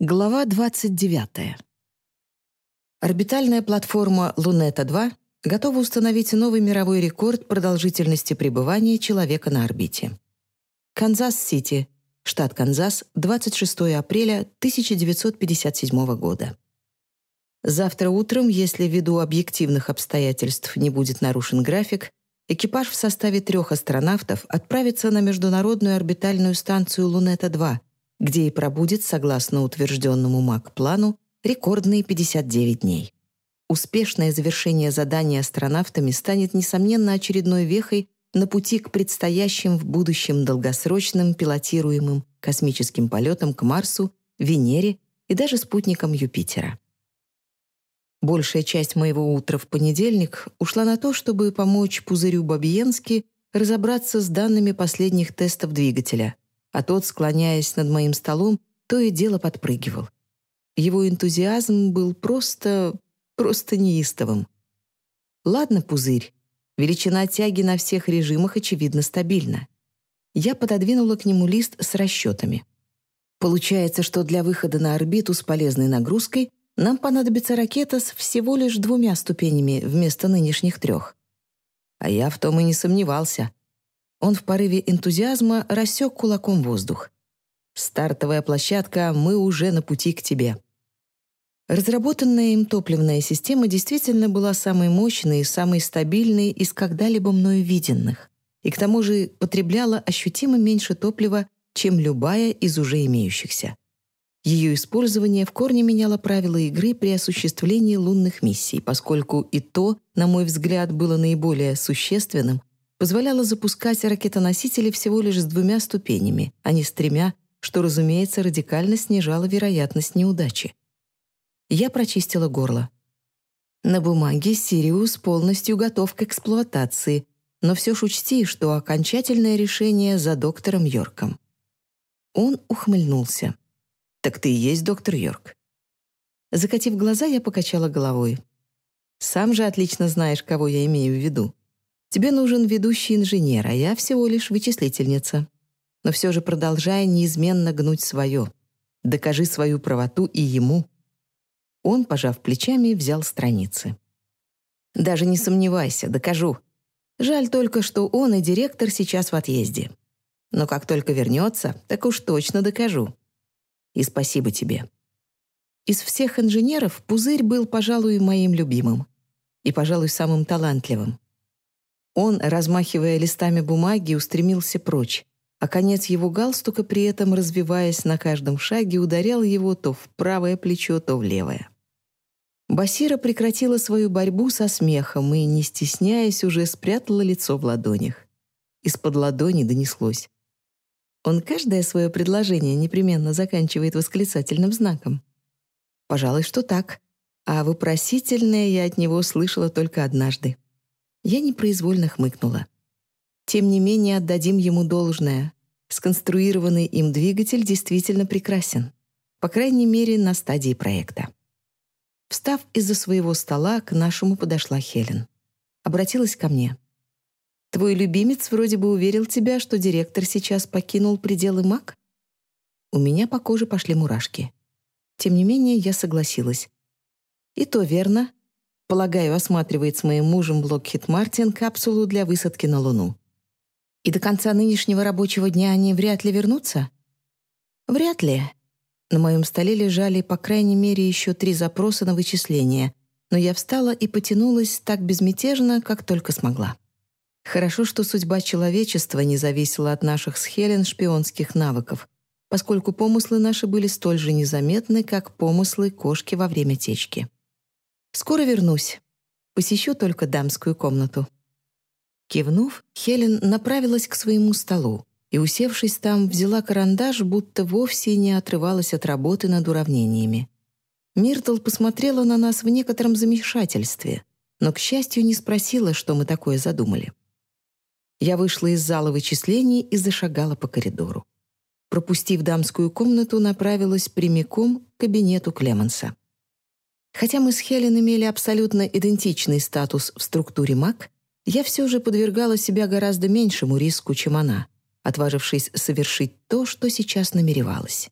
Глава 29. Орбитальная платформа «Лунета-2» готова установить новый мировой рекорд продолжительности пребывания человека на орбите. Канзас-Сити, штат Канзас, 26 апреля 1957 года. Завтра утром, если ввиду объективных обстоятельств не будет нарушен график, экипаж в составе трех астронавтов отправится на Международную орбитальную станцию «Лунета-2», где и пробудет, согласно утвержденному МАК-плану, рекордные 59 дней. Успешное завершение задания астронавтами станет, несомненно, очередной вехой на пути к предстоящим в будущем долгосрочным пилотируемым космическим полетам к Марсу, Венере и даже спутникам Юпитера. Большая часть моего утра в понедельник ушла на то, чтобы помочь Пузырю Бабиенски разобраться с данными последних тестов двигателя — а тот, склоняясь над моим столом, то и дело подпрыгивал. Его энтузиазм был просто... просто неистовым. Ладно, пузырь. Величина тяги на всех режимах очевидно стабильна. Я пододвинула к нему лист с расчетами. Получается, что для выхода на орбиту с полезной нагрузкой нам понадобится ракета с всего лишь двумя ступенями вместо нынешних трех. А я в том и не сомневался. Он в порыве энтузиазма рассек кулаком воздух. «Стартовая площадка, мы уже на пути к тебе». Разработанная им топливная система действительно была самой мощной и самой стабильной из когда-либо мною виденных, и к тому же потребляла ощутимо меньше топлива, чем любая из уже имеющихся. Ее использование в корне меняло правила игры при осуществлении лунных миссий, поскольку и то, на мой взгляд, было наиболее существенным, позволяла запускать ракетоносители всего лишь с двумя ступенями, а не с тремя, что, разумеется, радикально снижало вероятность неудачи. Я прочистила горло. На бумаге «Сириус» полностью готов к эксплуатации, но все ж учти, что окончательное решение за доктором Йорком. Он ухмыльнулся. «Так ты и есть доктор Йорк». Закатив глаза, я покачала головой. «Сам же отлично знаешь, кого я имею в виду. Тебе нужен ведущий инженер, а я всего лишь вычислительница. Но все же продолжай неизменно гнуть свое. Докажи свою правоту и ему». Он, пожав плечами, взял страницы. «Даже не сомневайся, докажу. Жаль только, что он и директор сейчас в отъезде. Но как только вернется, так уж точно докажу. И спасибо тебе». Из всех инженеров Пузырь был, пожалуй, моим любимым. И, пожалуй, самым талантливым. Он, размахивая листами бумаги, устремился прочь, а конец его галстука при этом, развиваясь на каждом шаге, ударял его то в правое плечо, то в левое. Басира прекратила свою борьбу со смехом и, не стесняясь, уже спрятала лицо в ладонях. Из-под ладони донеслось. Он каждое свое предложение непременно заканчивает восклицательным знаком. Пожалуй, что так. А вопросительное я от него слышала только однажды. Я непроизвольно хмыкнула. Тем не менее, отдадим ему должное. Сконструированный им двигатель действительно прекрасен. По крайней мере, на стадии проекта. Встав из-за своего стола, к нашему подошла Хелен. Обратилась ко мне. «Твой любимец вроде бы уверил тебя, что директор сейчас покинул пределы МАК?» У меня по коже пошли мурашки. Тем не менее, я согласилась. «И то верно. Полагаю, осматривает с моим мужем Локхит Мартин капсулу для высадки на Луну. И до конца нынешнего рабочего дня они вряд ли вернутся? Вряд ли. На моем столе лежали, по крайней мере, еще три запроса на вычисление, но я встала и потянулась так безмятежно, как только смогла. Хорошо, что судьба человечества не зависела от наших с Хелен шпионских навыков, поскольку помыслы наши были столь же незаметны, как помыслы кошки во время течки. Скоро вернусь. Посещу только дамскую комнату». Кивнув, Хелен направилась к своему столу и, усевшись там, взяла карандаш, будто вовсе не отрывалась от работы над уравнениями. Миртл посмотрела на нас в некотором замешательстве, но, к счастью, не спросила, что мы такое задумали. Я вышла из зала вычислений и зашагала по коридору. Пропустив дамскую комнату, направилась прямиком к кабинету Клеменса. Хотя мы с Хелен имели абсолютно идентичный статус в структуре МАК, я все же подвергала себя гораздо меньшему риску, чем она, отважившись совершить то, что сейчас намеревалась.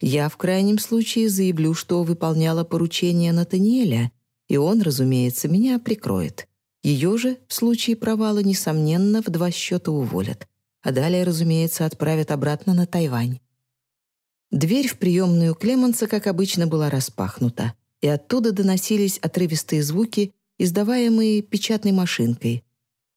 Я в крайнем случае заявлю, что выполняла поручение Натаниэля, и он, разумеется, меня прикроет. Ее же, в случае провала, несомненно, в два счета уволят. А далее, разумеется, отправят обратно на Тайвань. Дверь в приемную Клеманса, как обычно, была распахнута, и оттуда доносились отрывистые звуки, издаваемые печатной машинкой.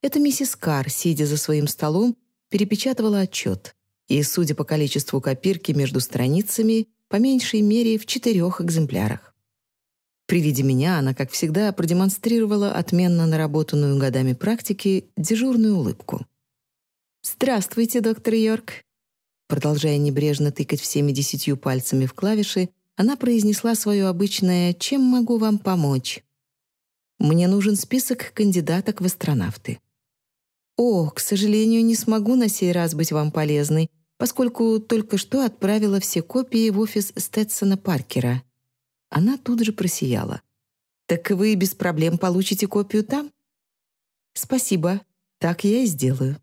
Это миссис Кар, сидя за своим столом, перепечатывала отчет и, судя по количеству копирки между страницами, по меньшей мере в четырех экземплярах. При виде меня она, как всегда, продемонстрировала отменно наработанную годами практики дежурную улыбку. «Здравствуйте, доктор Йорк!» Продолжая небрежно тыкать всеми десятью пальцами в клавиши, она произнесла свое обычное «Чем могу вам помочь?» «Мне нужен список кандидаток в астронавты». «О, к сожалению, не смогу на сей раз быть вам полезной, поскольку только что отправила все копии в офис Стэтсона Паркера». Она тут же просияла. «Так вы без проблем получите копию там?» «Спасибо, так я и сделаю».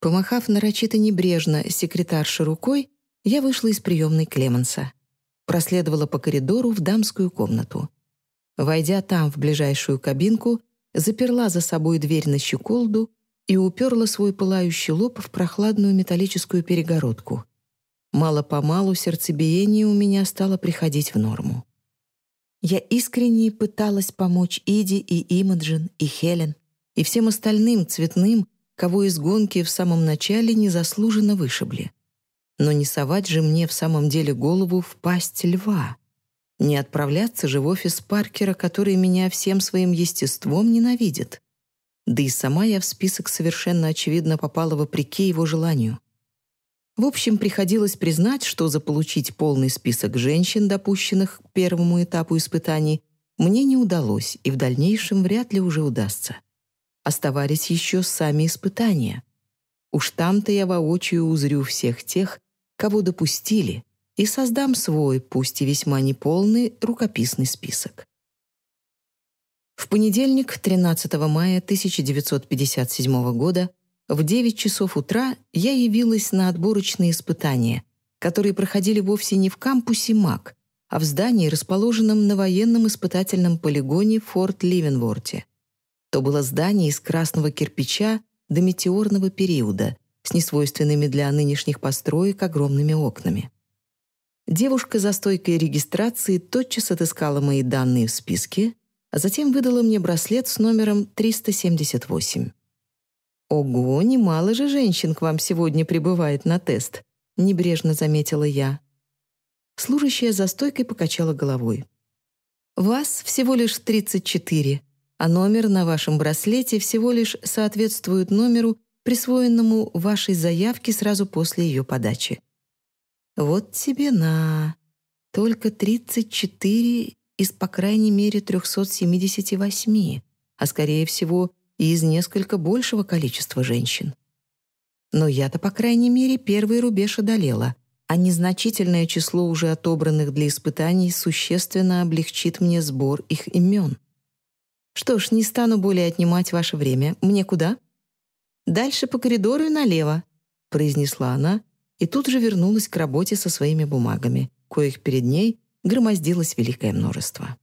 Помахав нарочито небрежно секретарше рукой, я вышла из приемной Клеменса. Проследовала по коридору в дамскую комнату. Войдя там в ближайшую кабинку, заперла за собой дверь на щеколду и уперла свой пылающий лоб в прохладную металлическую перегородку. Мало-помалу сердцебиение у меня стало приходить в норму. Я искренне пыталась помочь Иди и Имаджин, и Хелен, и всем остальным цветным, кого из гонки в самом начале незаслуженно вышибли. Но не совать же мне в самом деле голову в пасть льва. Не отправляться же в офис Паркера, который меня всем своим естеством ненавидит. Да и сама я в список совершенно очевидно попала вопреки его желанию. В общем, приходилось признать, что заполучить полный список женщин, допущенных к первому этапу испытаний, мне не удалось и в дальнейшем вряд ли уже удастся. Оставались еще сами испытания. Уж там-то я воочию узрю всех тех, кого допустили, и создам свой, пусть и весьма неполный, рукописный список. В понедельник, 13 мая 1957 года, в 9 часов утра я явилась на отборочные испытания, которые проходили вовсе не в кампусе МАК, а в здании, расположенном на военном испытательном полигоне Форт Ливенворте. То было здание из красного кирпича до метеорного периода с несвойственными для нынешних построек огромными окнами. Девушка за стойкой регистрации тотчас отыскала мои данные в списке а затем выдала мне браслет с номером 378. «Ого, немало же женщин к вам сегодня прибывает на тест», — небрежно заметила я. Служащая за стойкой покачала головой. «Вас всего лишь 34, а номер на вашем браслете всего лишь соответствует номеру, присвоенному вашей заявке сразу после ее подачи. Вот тебе на... Только 34 из, по крайней мере, 378, а, скорее всего, и из несколько большего количества женщин. Но я-то, по крайней мере, первый рубеж одолела, а незначительное число уже отобранных для испытаний существенно облегчит мне сбор их имен. Что ж, не стану более отнимать ваше время. Мне куда? Дальше по коридору и налево, произнесла она и тут же вернулась к работе со своими бумагами, коих перед ней громоздилось великое множество.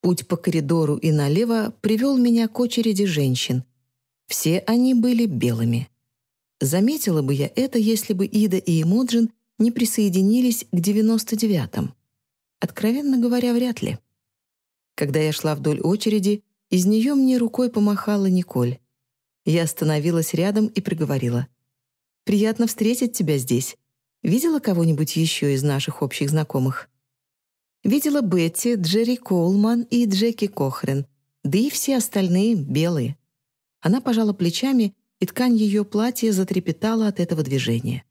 Путь по коридору и налево привел меня к очереди женщин. Все они были белыми. Заметила бы я это, если бы Ида и Эмоджин не присоединились к 99-м. Откровенно говоря, вряд ли. Когда я шла вдоль очереди, из нее мне рукой помахала Николь. Я остановилась рядом и приговорила. «Приятно встретить тебя здесь. Видела кого-нибудь еще из наших общих знакомых?» Видела Бетти, Джерри Коулман и Джеки Кохрен, да и все остальные белые. Она пожала плечами, и ткань ее платья затрепетала от этого движения.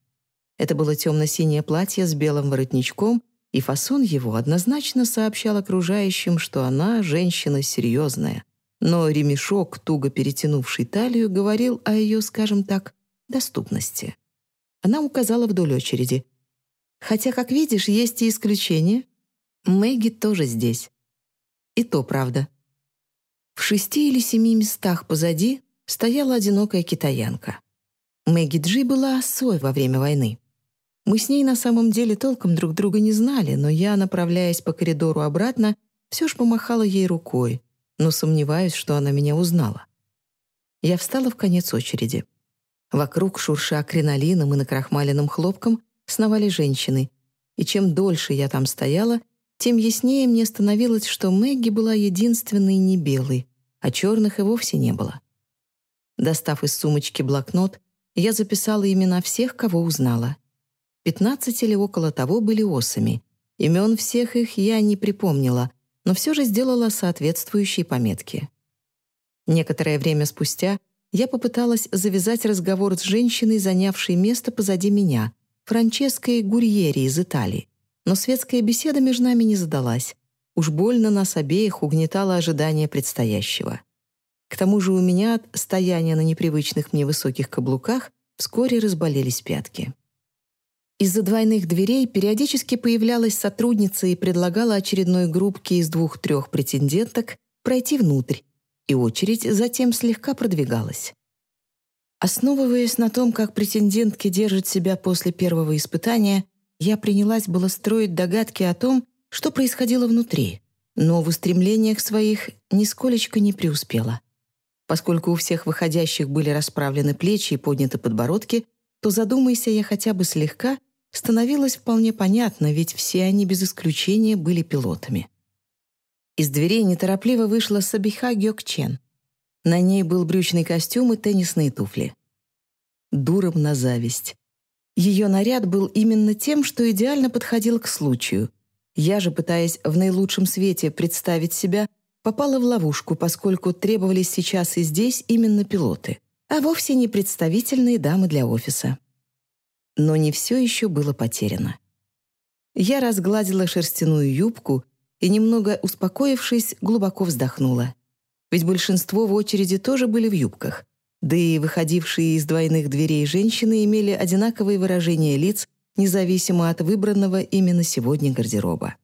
Это было темно-синее платье с белым воротничком, и фасон его однозначно сообщал окружающим, что она женщина серьезная. Но ремешок, туго перетянувший талию, говорил о ее, скажем так, доступности. Она указала вдоль очереди. «Хотя, как видишь, есть и исключения. Мэгги тоже здесь. И то правда. В шести или семи местах позади стояла одинокая китаянка. Мэгги Джи была осой во время войны. Мы с ней на самом деле толком друг друга не знали, но я, направляясь по коридору обратно, все ж помахала ей рукой, но сомневаюсь, что она меня узнала. Я встала в конец очереди. Вокруг, шурша кринолином и накрахмаленным хлопком, сновали женщины, и чем дольше я там стояла, тем яснее мне становилось, что Мэгги была единственной не белой, а черных и вовсе не было. Достав из сумочки блокнот, я записала имена всех, кого узнала. Пятнадцать или около того были осами. Имен всех их я не припомнила, но все же сделала соответствующие пометки. Некоторое время спустя я попыталась завязать разговор с женщиной, занявшей место позади меня, Франческой Гурьери из Италии. Но светская беседа между нами не задалась. Уж больно нас обеих угнетало ожидание предстоящего. К тому же у меня от стояния на непривычных мне высоких каблуках вскоре разболелись пятки. Из-за двойных дверей периодически появлялась сотрудница и предлагала очередной группке из двух-трех претенденток пройти внутрь, и очередь затем слегка продвигалась. Основываясь на том, как претендентки держат себя после первого испытания, я принялась было строить догадки о том, что происходило внутри, но в устремлениях своих нисколечко не преуспела. Поскольку у всех выходящих были расправлены плечи и подняты подбородки, то, задумайся я хотя бы слегка, становилось вполне понятно, ведь все они без исключения были пилотами. Из дверей неторопливо вышла Сабиха Гёкчен. На ней был брючный костюм и теннисные туфли. Дуром на зависть. Ее наряд был именно тем, что идеально подходил к случаю. Я же, пытаясь в наилучшем свете представить себя, попала в ловушку, поскольку требовались сейчас и здесь именно пилоты, а вовсе не представительные дамы для офиса. Но не все еще было потеряно. Я разгладила шерстяную юбку и, немного успокоившись, глубоко вздохнула ведь большинство в очереди тоже были в юбках. Да и выходившие из двойных дверей женщины имели одинаковые выражения лиц, независимо от выбранного именно сегодня гардероба.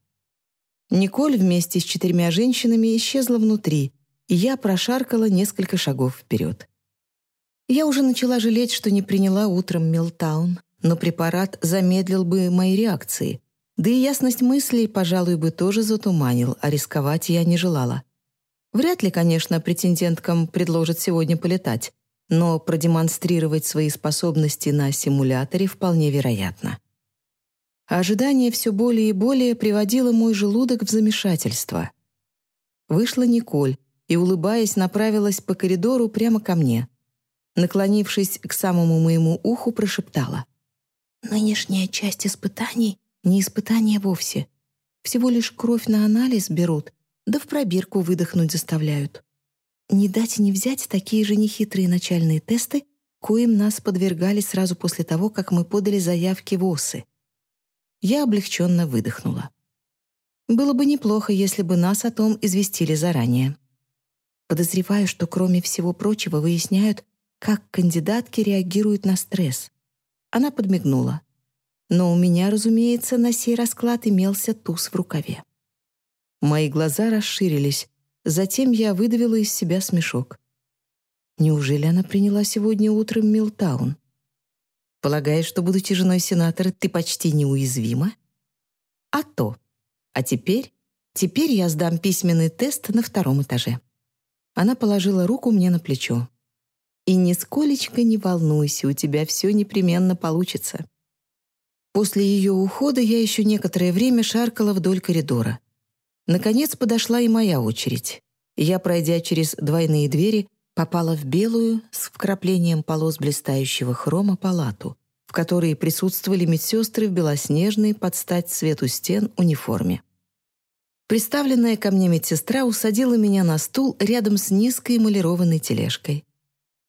Николь вместе с четырьмя женщинами исчезла внутри, и я прошаркала несколько шагов вперед. Я уже начала жалеть, что не приняла утром Милтаун, но препарат замедлил бы мои реакции. Да и ясность мыслей, пожалуй, бы тоже затуманил, а рисковать я не желала. Вряд ли, конечно, претенденткам предложат сегодня полетать, но продемонстрировать свои способности на симуляторе вполне вероятно. ожидание все более и более приводило мой желудок в замешательство. Вышла Николь и, улыбаясь, направилась по коридору прямо ко мне. Наклонившись к самому моему уху, прошептала. «Нынешняя часть испытаний — не испытание вовсе. Всего лишь кровь на анализ берут — да в пробирку выдохнуть заставляют. Не дать и не взять такие же нехитрые начальные тесты, коим нас подвергали сразу после того, как мы подали заявки в ОСы. Я облегченно выдохнула. Было бы неплохо, если бы нас о том известили заранее. Подозреваю, что кроме всего прочего выясняют, как кандидатки реагируют на стресс. Она подмигнула. Но у меня, разумеется, на сей расклад имелся туз в рукаве. Мои глаза расширились. Затем я выдавила из себя смешок. Неужели она приняла сегодня утром Милтаун? Полагаешь, что, будучи женой сенатора, ты почти неуязвима? А то. А теперь? Теперь я сдам письменный тест на втором этаже. Она положила руку мне на плечо. И нисколечко не волнуйся, у тебя все непременно получится. После ее ухода я еще некоторое время шаркала вдоль коридора. Наконец подошла и моя очередь. Я, пройдя через двойные двери, попала в белую с вкраплением полос блистающего хрома палату, в которой присутствовали медсестры в белоснежной под стать цвету стен униформе. Представленная ко мне медсестра усадила меня на стул рядом с низкой эмалированной тележкой.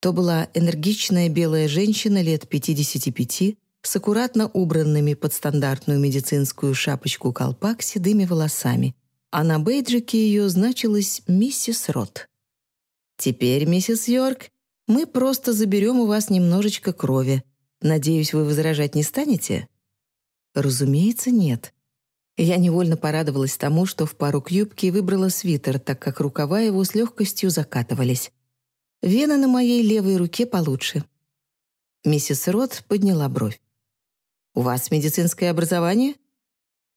То была энергичная белая женщина лет 55 с аккуратно убранными под стандартную медицинскую шапочку колпак седыми волосами а на бейджике ее значилась «Миссис Рот». «Теперь, миссис Йорк, мы просто заберем у вас немножечко крови. Надеюсь, вы возражать не станете?» «Разумеется, нет». Я невольно порадовалась тому, что в пару к юбке выбрала свитер, так как рукава его с легкостью закатывались. Вена на моей левой руке получше. Миссис Рот подняла бровь. «У вас медицинское образование?»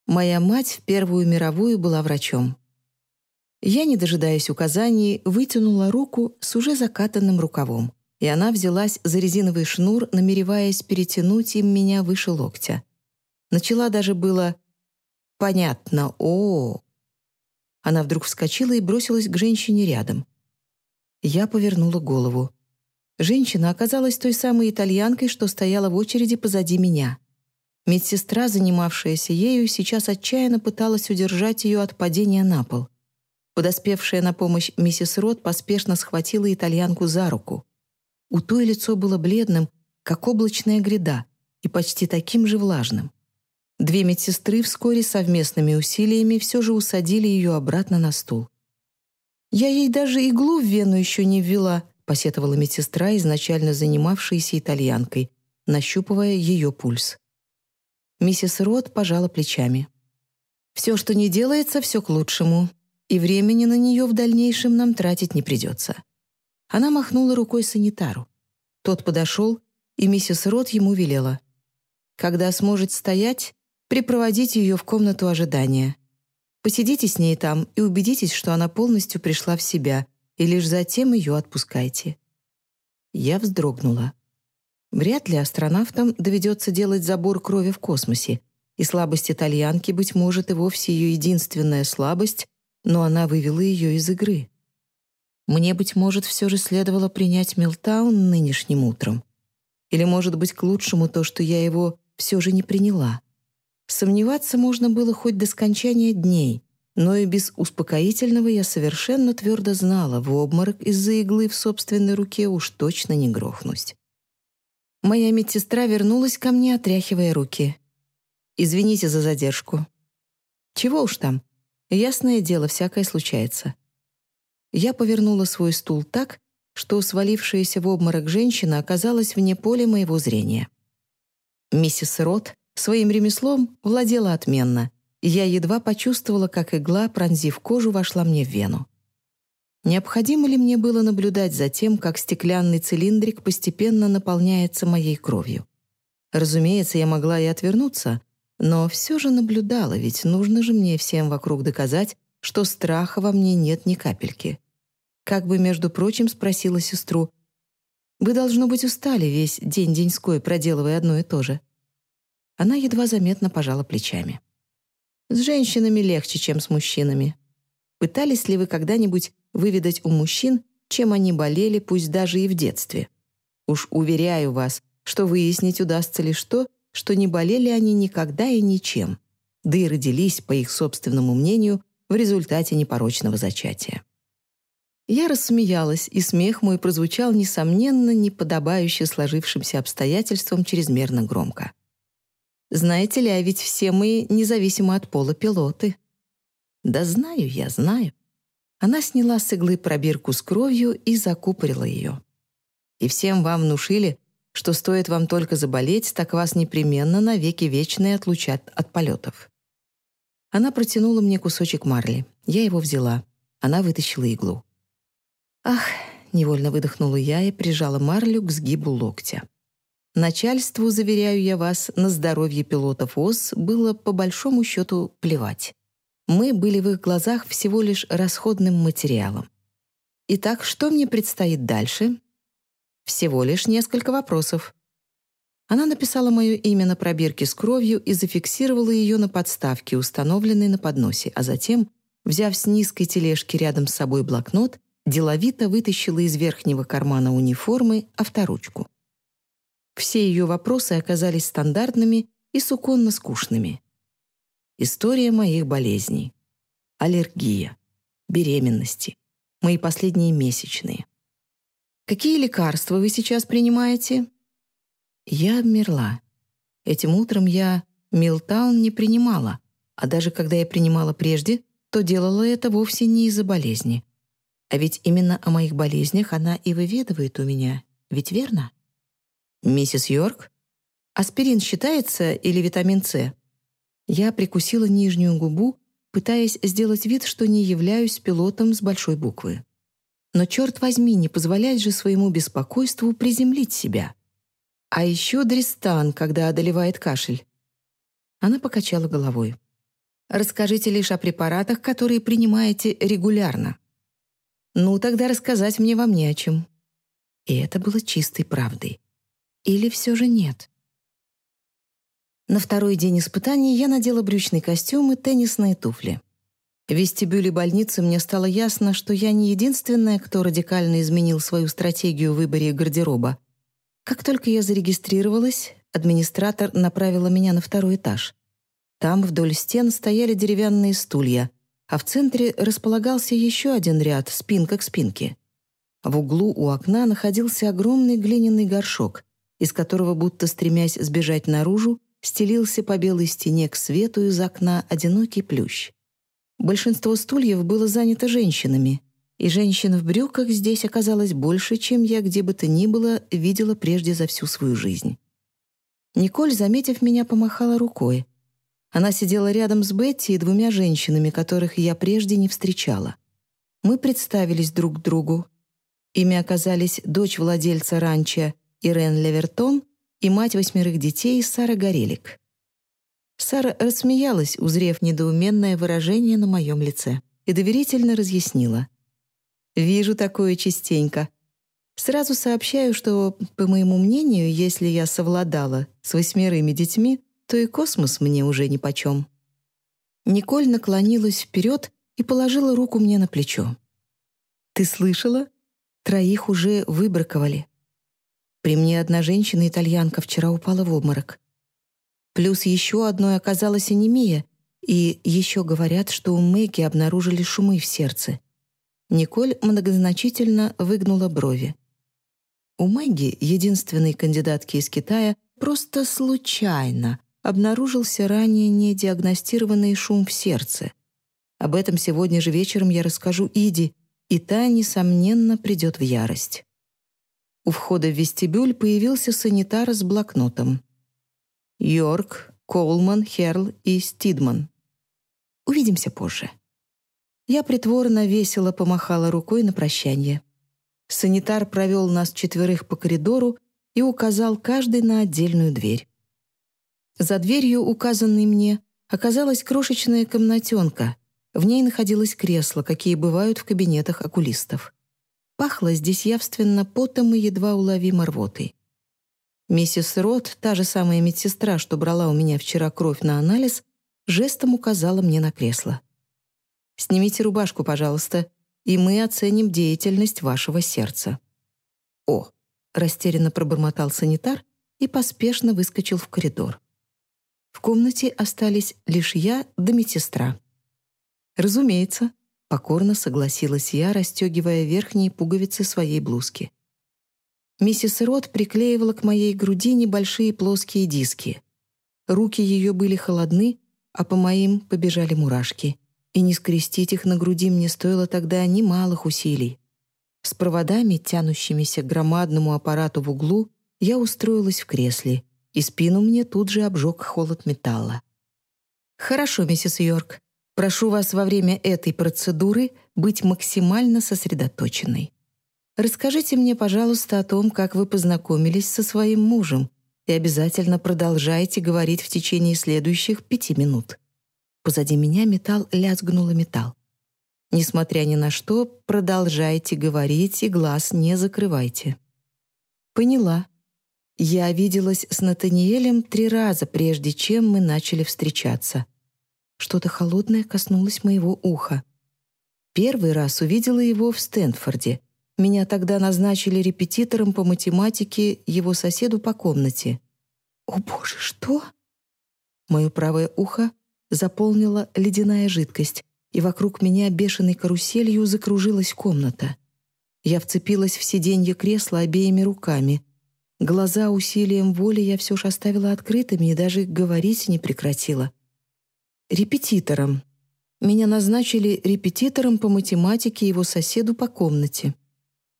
Моя мать в Первую мировую была врачом. Я, не дожидаясь указаний, вытянула руку с уже закатанным рукавом, и она взялась за резиновый шнур, намереваясь перетянуть им меня выше локтя. Начала даже было «понятно, о, Она вдруг вскочила и бросилась к женщине рядом. Я повернула голову. Женщина оказалась той самой итальянкой, что стояла в очереди позади меня. Медсестра, занимавшаяся ею, сейчас отчаянно пыталась удержать ее от падения на пол. Подоспевшая на помощь миссис Рот поспешно схватила итальянку за руку. У той лицо было бледным, как облачная гряда, и почти таким же влажным. Две медсестры вскоре совместными усилиями все же усадили ее обратно на стул. «Я ей даже иглу в вену еще не ввела», посетовала медсестра, изначально занимавшаяся итальянкой, нащупывая ее пульс. Миссис Рот пожала плечами. «Все, что не делается, все к лучшему, и времени на нее в дальнейшем нам тратить не придется». Она махнула рукой санитару. Тот подошел, и миссис Рот ему велела. «Когда сможет стоять, припроводите ее в комнату ожидания. Посидите с ней там и убедитесь, что она полностью пришла в себя, и лишь затем ее отпускайте». Я вздрогнула. Вряд ли астронавтам доведется делать забор крови в космосе, и слабость итальянки, быть может, и вовсе ее единственная слабость, но она вывела ее из игры. Мне, быть может, все же следовало принять Милтаун нынешним утром. Или, может быть, к лучшему то, что я его все же не приняла. Сомневаться можно было хоть до скончания дней, но и без успокоительного я совершенно твердо знала, в обморок из-за иглы в собственной руке уж точно не грохнусь. Моя медсестра вернулась ко мне, отряхивая руки. «Извините за задержку». «Чего уж там? Ясное дело, всякое случается». Я повернула свой стул так, что свалившаяся в обморок женщина оказалась вне поля моего зрения. Миссис Рот Своим ремеслом владела отменно. Я едва почувствовала, как игла, пронзив кожу, вошла мне в вену. Необходимо ли мне было наблюдать за тем, как стеклянный цилиндрик постепенно наполняется моей кровью? Разумеется, я могла и отвернуться, но все же наблюдала, ведь нужно же мне всем вокруг доказать, что страха во мне нет ни капельки. Как бы, между прочим, спросила сестру, «Вы, должно быть, устали весь день-деньской, проделывая одно и то же». Она едва заметно пожала плечами. «С женщинами легче, чем с мужчинами. Пытались ли вы когда-нибудь выведать у мужчин, чем они болели, пусть даже и в детстве? Уж уверяю вас, что выяснить удастся лишь то, что не болели они никогда и ничем, да и родились, по их собственному мнению, в результате непорочного зачатия. Я рассмеялась, и смех мой прозвучал, несомненно, неподобающе сложившимся обстоятельствам чрезмерно громко. Знаете ли, а ведь все мы, независимо от пола, пилоты. Да знаю я, знаю. Она сняла с иглы пробирку с кровью и закупорила ее. И всем вам внушили, что стоит вам только заболеть, так вас непременно навеки вечные отлучат от полетов. Она протянула мне кусочек марли. Я его взяла. Она вытащила иглу. «Ах!» — невольно выдохнула я и прижала марлю к сгибу локтя. Начальству, заверяю я вас, на здоровье пилотов ОС было по большому счету плевать. Мы были в их глазах всего лишь расходным материалом. Итак, что мне предстоит дальше? Всего лишь несколько вопросов. Она написала мое имя на пробирке с кровью и зафиксировала ее на подставке, установленной на подносе, а затем, взяв с низкой тележки рядом с собой блокнот, деловито вытащила из верхнего кармана униформы авторучку. Все ее вопросы оказались стандартными и суконно скучными. История моих болезней. Аллергия. Беременности. Мои последние месячные. Какие лекарства вы сейчас принимаете? Я обмерла. Этим утром я Милтаун не принимала, а даже когда я принимала прежде, то делала это вовсе не из-за болезни. А ведь именно о моих болезнях она и выведывает у меня, ведь верно? «Миссис Йорк? Аспирин считается или витамин С?» Я прикусила нижнюю губу, пытаясь сделать вид, что не являюсь пилотом с большой буквы. Но, черт возьми, не позволять же своему беспокойству приземлить себя. А еще дристан, когда одолевает кашель. Она покачала головой. «Расскажите лишь о препаратах, которые принимаете регулярно». «Ну, тогда рассказать мне вам не о чем». И это было чистой правдой. Или все же нет? На второй день испытаний я надела брючный костюм и теннисные туфли. В вестибюле больницы мне стало ясно, что я не единственная, кто радикально изменил свою стратегию в выборе гардероба. Как только я зарегистрировалась, администратор направила меня на второй этаж. Там вдоль стен стояли деревянные стулья, а в центре располагался еще один ряд, спинка к спинке. В углу у окна находился огромный глиняный горшок, из которого, будто стремясь сбежать наружу, стелился по белой стене к свету из окна одинокий плющ. Большинство стульев было занято женщинами, и женщин в брюках здесь оказалось больше, чем я где бы то ни было видела прежде за всю свою жизнь. Николь, заметив меня, помахала рукой. Она сидела рядом с Бетти и двумя женщинами, которых я прежде не встречала. Мы представились друг другу. Ими оказались дочь владельца ранчо Ирен Левертон и мать восьмерых детей Сара Горелик. Сара рассмеялась, узрев недоуменное выражение на моем лице, и доверительно разъяснила. «Вижу такое частенько. Сразу сообщаю, что, по моему мнению, если я совладала с восьмерыми детьми, то и космос мне уже нипочем». Николь наклонилась вперед и положила руку мне на плечо. «Ты слышала? Троих уже выбраковали. При мне одна женщина-итальянка вчера упала в обморок. Плюс еще одной оказалась анемия, и еще говорят, что у Мэгги обнаружили шумы в сердце. Николь многозначительно выгнула брови. У Мэгги, единственной кандидатки из Китая, просто случайно обнаружился ранее недиагностированный шум в сердце. Об этом сегодня же вечером я расскажу Иди, и та, несомненно, придет в ярость. У входа в вестибюль появился санитар с блокнотом. Йорк, Колман, Херл и Стидман. Увидимся позже. Я притворно весело помахала рукой на прощание. Санитар провел нас четверых по коридору и указал каждый на отдельную дверь. За дверью, указанной мне, оказалась крошечная комнатенка. В ней находилось кресло, какие бывают в кабинетах окулистов. Пахло здесь явственно потом и едва уловимо рвотой. Миссис Рот, та же самая медсестра, что брала у меня вчера кровь на анализ, жестом указала мне на кресло. «Снимите рубашку, пожалуйста, и мы оценим деятельность вашего сердца». «О!» — растерянно пробормотал санитар и поспешно выскочил в коридор. В комнате остались лишь я да медсестра. Разумеется, Покорно согласилась я, расстегивая верхние пуговицы своей блузки. Миссис Рот приклеивала к моей груди небольшие плоские диски. Руки ее были холодны, а по моим побежали мурашки. И не скрестить их на груди мне стоило тогда немалых усилий. С проводами, тянущимися к громадному аппарату в углу, я устроилась в кресле, и спину мне тут же обжег холод металла. «Хорошо, миссис Йорк, Прошу вас во время этой процедуры быть максимально сосредоточенной. Расскажите мне, пожалуйста, о том, как вы познакомились со своим мужем, и обязательно продолжайте говорить в течение следующих пяти минут. Позади меня металл лязгнуло металл. Несмотря ни на что, продолжайте говорить и глаз не закрывайте. Поняла. Я виделась с Натаниэлем три раза, прежде чем мы начали встречаться — что-то холодное коснулось моего уха. Первый раз увидела его в Стэнфорде. Меня тогда назначили репетитором по математике его соседу по комнате. «О боже, что?» Мое правое ухо заполнила ледяная жидкость, и вокруг меня бешеной каруселью закружилась комната. Я вцепилась в сиденье кресла обеими руками. Глаза усилием воли я все же оставила открытыми и даже говорить не прекратила репетитором. Меня назначили репетитором по математике его соседу по комнате.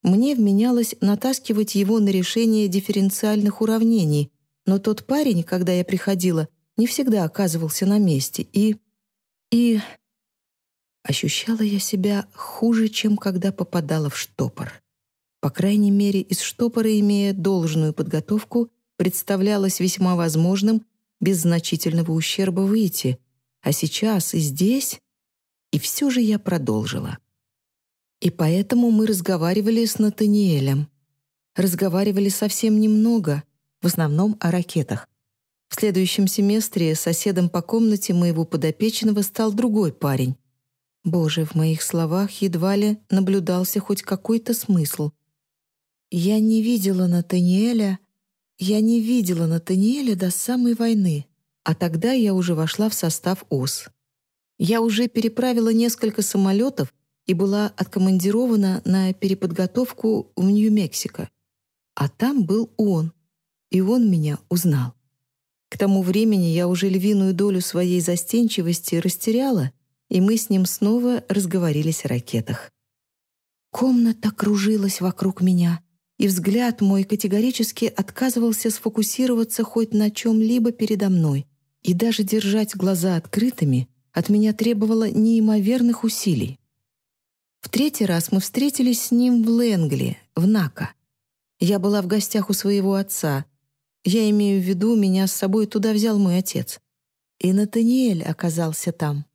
Мне вменялось натаскивать его на решение дифференциальных уравнений, но тот парень, когда я приходила, не всегда оказывался на месте, и... и... Ощущала я себя хуже, чем когда попадала в штопор. По крайней мере, из штопора, имея должную подготовку, представлялось весьма возможным, без значительного ущерба выйти. А сейчас и здесь... И все же я продолжила. И поэтому мы разговаривали с Натаниэлем. Разговаривали совсем немного, в основном о ракетах. В следующем семестре соседом по комнате моего подопечного стал другой парень. Боже, в моих словах едва ли наблюдался хоть какой-то смысл. Я не видела Натаниэля, я не видела Натаниэля до самой войны, а тогда я уже вошла в состав ОС. Я уже переправила несколько самолетов и была откомандирована на переподготовку в Нью-Мексико. А там был он, и он меня узнал. К тому времени я уже львиную долю своей застенчивости растеряла, и мы с ним снова разговорились о ракетах. Комната кружилась вокруг меня, и взгляд мой категорически отказывался сфокусироваться хоть на чем-либо передо мной, и даже держать глаза открытыми от меня требовало неимоверных усилий. В третий раз мы встретились с ним в Ленгли, в Нака. Я была в гостях у своего отца — я имею в виду, меня с собой туда взял мой отец. И Натаниэль оказался там.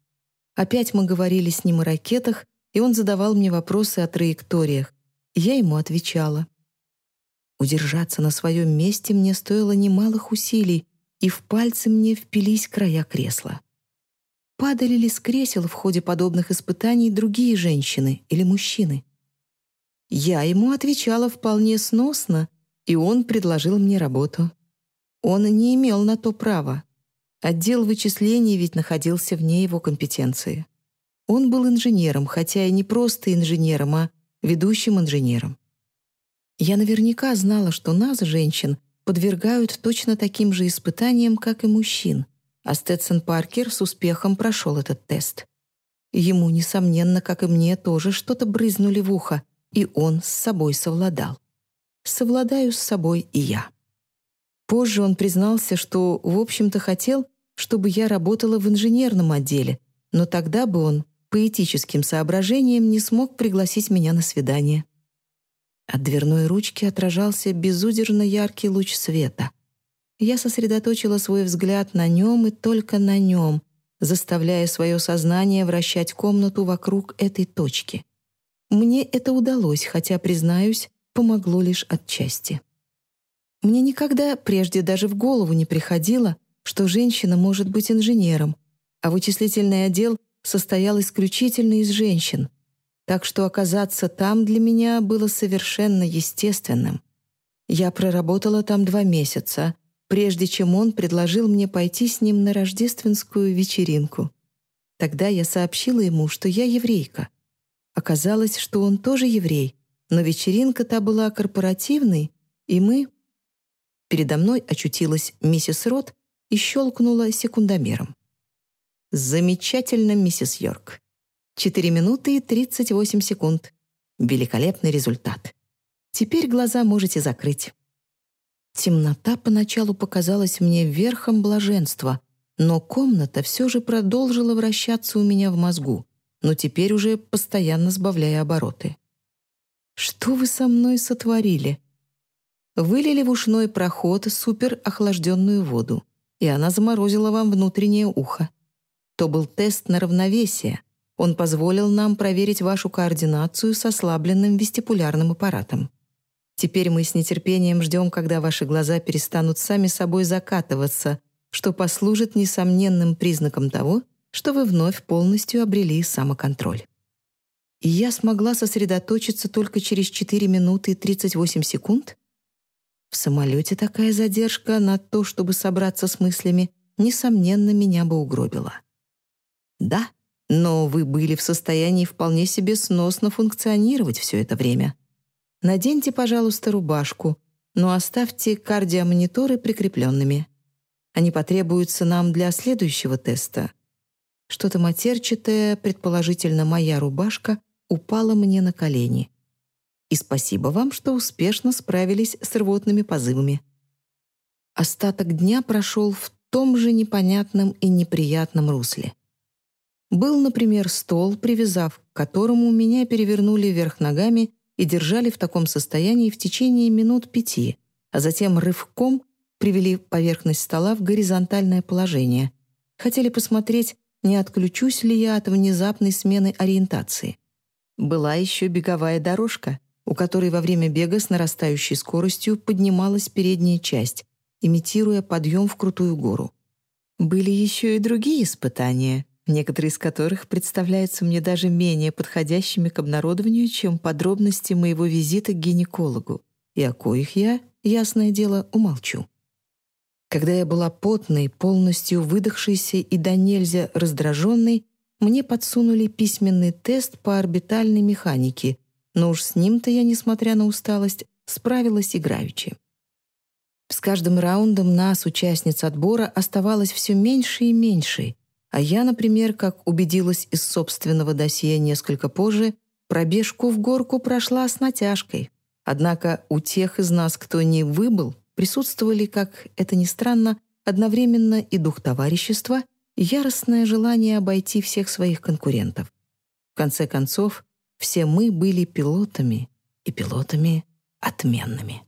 Опять мы говорили с ним о ракетах, и он задавал мне вопросы о траекториях. Я ему отвечала. Удержаться на своем месте мне стоило немалых усилий, и в пальцы мне впились края кресла. Падали ли с кресел в ходе подобных испытаний другие женщины или мужчины? Я ему отвечала вполне сносно, и он предложил мне работу. Он не имел на то права. Отдел вычислений ведь находился вне его компетенции. Он был инженером, хотя и не просто инженером, а ведущим инженером. Я наверняка знала, что нас, женщин, подвергают точно таким же испытаниям, как и мужчин, а Сtetson Паркер с успехом прошел этот тест. Ему, несомненно, как и мне, тоже что-то брызнули в ухо, и он с собой совладал. Совладаю с собой и я. Позже он признался, что, в общем-то, хотел, чтобы я работала в инженерном отделе, но тогда бы он по этическим соображениям не смог пригласить меня на свидание. От дверной ручки отражался безудержно яркий луч света. Я сосредоточила свой взгляд на нем и только на нем, заставляя свое сознание вращать комнату вокруг этой точки. Мне это удалось, хотя, признаюсь, помогло лишь отчасти. Мне никогда прежде даже в голову не приходило, что женщина может быть инженером, а вычислительный отдел состоял исключительно из женщин. Так что оказаться там для меня было совершенно естественным. Я проработала там два месяца, прежде чем он предложил мне пойти с ним на рождественскую вечеринку. Тогда я сообщила ему, что я еврейка. Оказалось, что он тоже еврей, но вечеринка та была корпоративной, и мы, Передо мной очутилась миссис Рот и щелкнула секундомером. «Замечательно, миссис Йорк. 4 минуты и 38 секунд. Великолепный результат. Теперь глаза можете закрыть». Темнота поначалу показалась мне верхом блаженства, но комната все же продолжила вращаться у меня в мозгу, но теперь уже постоянно сбавляя обороты. «Что вы со мной сотворили?» Вылили в ушной проход суперохлажденную воду, и она заморозила вам внутреннее ухо. То был тест на равновесие. Он позволил нам проверить вашу координацию с ослабленным вестибулярным аппаратом. Теперь мы с нетерпением ждем, когда ваши глаза перестанут сами собой закатываться, что послужит несомненным признаком того, что вы вновь полностью обрели самоконтроль. И я смогла сосредоточиться только через 4 минуты и 38 секунд, в самолете такая задержка на то, чтобы собраться с мыслями, несомненно, меня бы угробила. Да, но вы были в состоянии вполне себе сносно функционировать все это время. Наденьте, пожалуйста, рубашку, но оставьте кардиомониторы прикрепленными. Они потребуются нам для следующего теста. Что-то матерчатое, предположительно моя рубашка, упала мне на колени и спасибо вам, что успешно справились с рвотными позывами. Остаток дня прошел в том же непонятном и неприятном русле. Был, например, стол, привязав к которому меня перевернули вверх ногами и держали в таком состоянии в течение минут пяти, а затем рывком привели поверхность стола в горизонтальное положение. Хотели посмотреть, не отключусь ли я от внезапной смены ориентации. Была еще беговая дорожка, у которой во время бега с нарастающей скоростью поднималась передняя часть, имитируя подъем в крутую гору. Были еще и другие испытания, некоторые из которых представляются мне даже менее подходящими к обнародованию, чем подробности моего визита к гинекологу, и о коих я, ясное дело, умолчу. Когда я была потной, полностью выдохшейся и до нельзя раздраженной, мне подсунули письменный тест по орбитальной механике, но уж с ним-то я, несмотря на усталость, справилась играючи. С каждым раундом нас, участниц отбора, оставалось все меньше и меньше, а я, например, как убедилась из собственного досье несколько позже, пробежку в горку прошла с натяжкой. Однако у тех из нас, кто не выбыл, присутствовали, как это ни странно, одновременно и дух товарищества, и яростное желание обойти всех своих конкурентов. В конце концов, все мы были пилотами, и пилотами отменными.